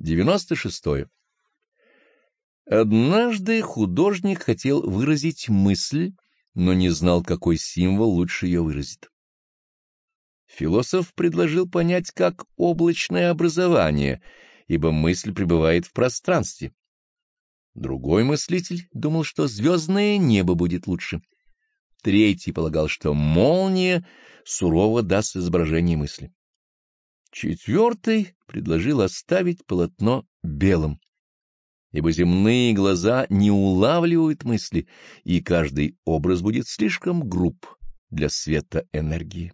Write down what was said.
96. Однажды художник хотел выразить мысль, но не знал, какой символ лучше ее выразит. Философ предложил понять как облачное образование, ибо мысль пребывает в пространстве. Другой мыслитель думал, что звездное небо будет лучше. Третий полагал, что молния сурово даст изображение мысли. Четвертый предложил оставить полотно белым, ибо земные глаза не улавливают мысли, и каждый образ будет слишком груб для света энергии.